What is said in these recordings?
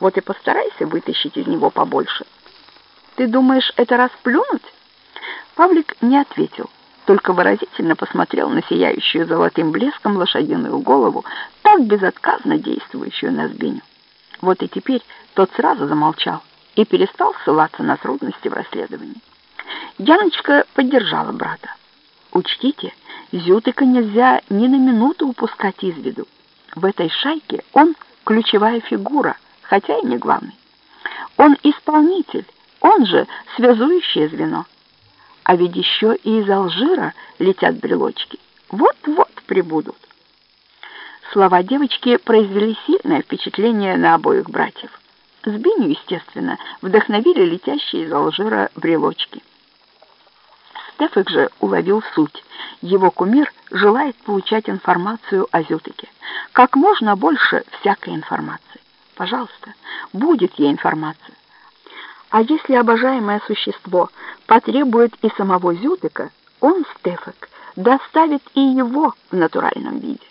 Вот и постарайся вытащить из него побольше. Ты думаешь, это расплюнуть? Павлик не ответил, только выразительно посмотрел на сияющую золотым блеском лошадиную голову, так безотказно действующую на Збиню. Вот и теперь тот сразу замолчал и перестал ссылаться на трудности в расследовании. Яночка поддержала брата. Учтите, Зютыка нельзя ни на минуту упускать из виду. В этой шайке он ключевая фигура, хотя и не главный. Он исполнитель, он же связующее звено. А ведь еще и из Алжира летят брелочки. Вот-вот прибудут. Слова девочки произвели сильное впечатление на обоих братьев. Збиню, естественно, вдохновили летящие из Алжира брелочки. Стефик же уловил суть. Его кумир желает получать информацию о Зютыке. Как можно больше всякой информации. Пожалуйста, будет ей информация. А если обожаемое существо потребует и самого Зютыка, он, Стефик, доставит и его в натуральном виде.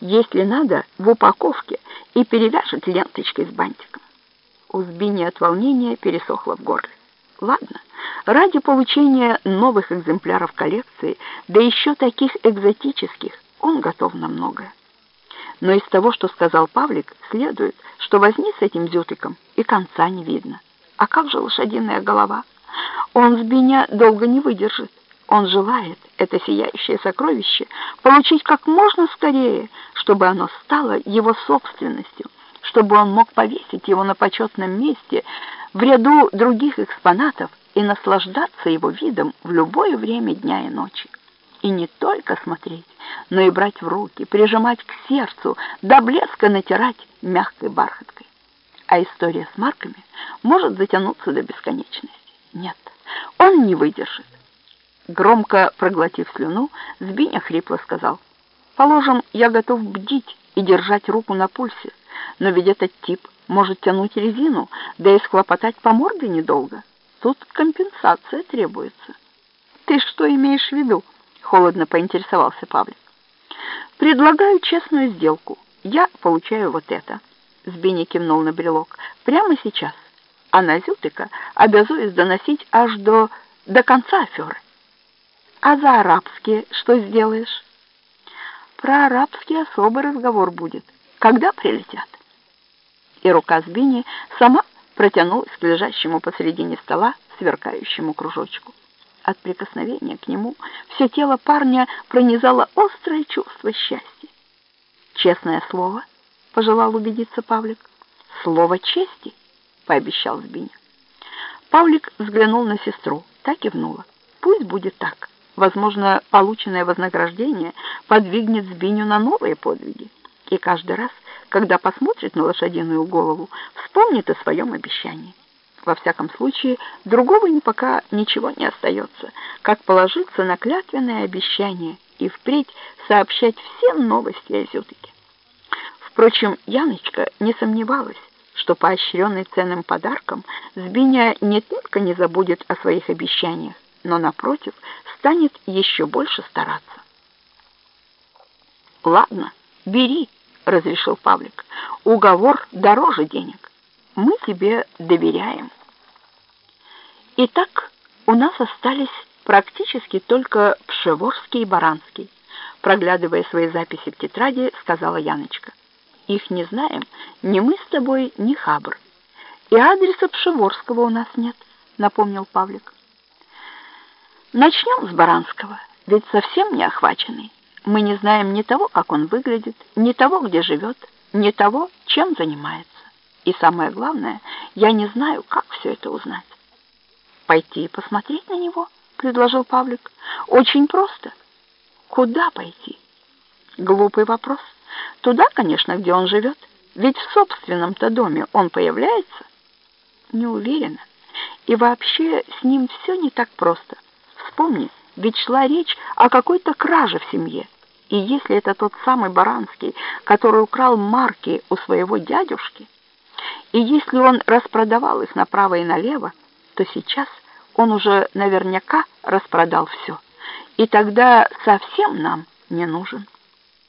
Если надо, в упаковке и перевяжет ленточкой с бантиком. У Збини от волнения пересохло в горле. Ладно, ради получения новых экземпляров коллекции, да еще таких экзотических, он готов на многое. Но из того, что сказал Павлик, следует, что возни с этим зютыком и конца не видно. А как же лошадиная голова? Он с Биня долго не выдержит. Он желает это сияющее сокровище получить как можно скорее, чтобы оно стало его собственностью, чтобы он мог повесить его на почетном месте в ряду других экспонатов и наслаждаться его видом в любое время дня и ночи. И не только смотреть, но и брать в руки, прижимать к сердцу, до блеска натирать мягкой бархаткой. А история с марками может затянуться до бесконечности. Нет, он не выдержит. Громко проглотив слюну, Збиня хрипло сказал, «Положим, я готов бдить и держать руку на пульсе, но ведь этот тип может тянуть резину, да и схлопотать по морде недолго. Тут компенсация требуется». «Ты что имеешь в виду?» — холодно поинтересовался Павлик. «Предлагаю честную сделку. Я получаю вот это». Збиня кивнул на брелок. «Прямо сейчас. А на Зютыка обязуюсь доносить аж до, до конца аферы». «А за арабские что сделаешь?» «Про арабские особый разговор будет. Когда прилетят?» И рука Збини сама протянулась к лежащему посредине стола сверкающему кружочку. От прикосновения к нему все тело парня пронизало острое чувство счастья. «Честное слово?» — пожелал убедиться Павлик. «Слово чести?» — пообещал Збиня. Павлик взглянул на сестру, так и внула. «Пусть будет так. Возможно, полученное вознаграждение подвигнет Збиню на новые подвиги. И каждый раз, когда посмотрит на лошадиную голову, вспомнит о своем обещании. Во всяком случае, другого им пока ничего не остается, как положиться на клятвенное обещание и впредь сообщать все новости о Зютыке. Впрочем, Яночка не сомневалась, что поощренный ценным подарком Збиня не только не забудет о своих обещаниях, но, напротив, станет еще больше стараться. «Ладно, бери», — разрешил Павлик. «Уговор дороже денег. Мы тебе доверяем». Итак, у нас остались практически только Пшеворский и Баранский. Проглядывая свои записи в тетради, сказала Яночка. Их не знаем ни мы с тобой, ни Хабр. И адреса Пшеворского у нас нет, напомнил Павлик. Начнем с Баранского, ведь совсем не охваченный. Мы не знаем ни того, как он выглядит, ни того, где живет, ни того, чем занимается. И самое главное, я не знаю, как все это узнать. «Пойти и посмотреть на него?» — предложил Павлик. «Очень просто. Куда пойти?» Глупый вопрос. Туда, конечно, где он живет. Ведь в собственном-то доме он появляется. Не уверена. И вообще с ним все не так просто. Вспомни, ведь шла речь о какой-то краже в семье. И если это тот самый Баранский, который украл марки у своего дядюшки, и если он распродавал их направо и налево, то сейчас он уже наверняка распродал все. И тогда совсем нам не нужен.